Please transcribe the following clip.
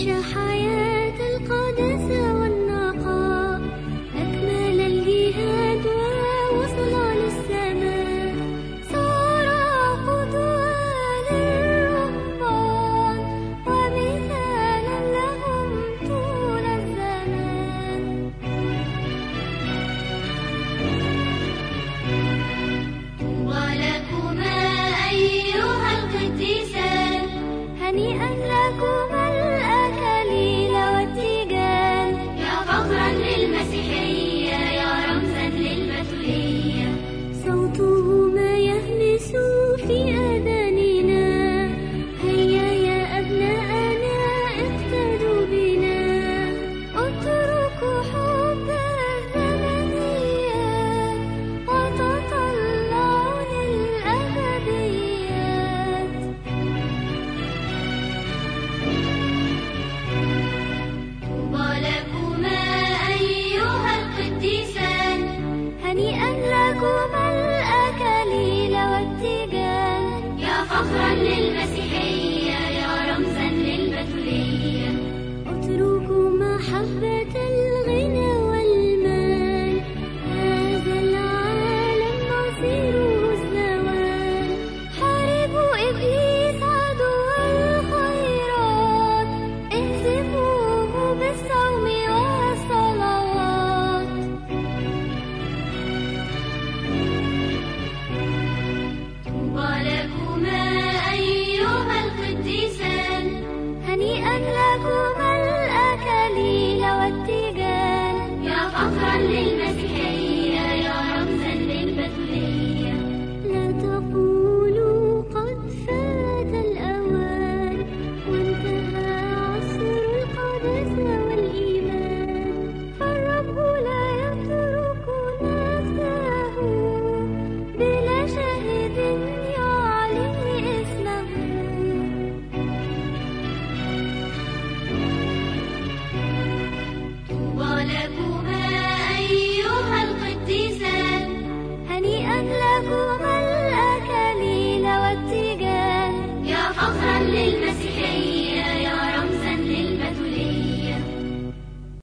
عيش حياة القداسة والنقاء أكمل الجهاد ووصل للسماء. صار قدوة ومثالا لهم طول الزمان. أيها القديسان هنيئا لكم فخرا للمسيح. لكما